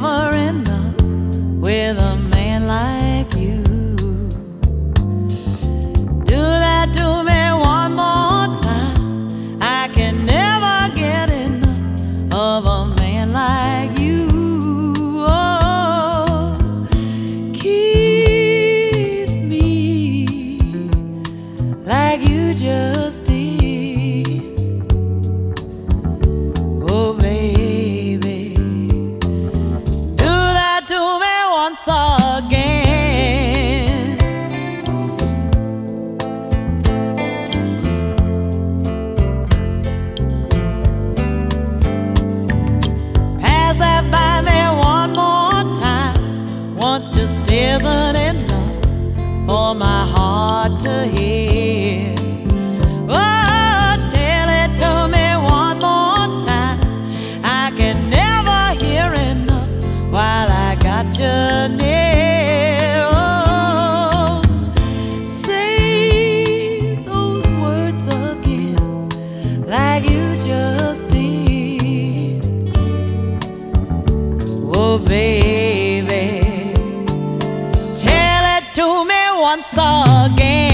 never end up with a man like you. Do that to me one more time. I can never get enough of a man like you. Oh, kiss me like you just. once again. Pass that by me one more time. Once just isn't enough for my heart to hear. To me once again.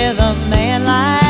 With a man like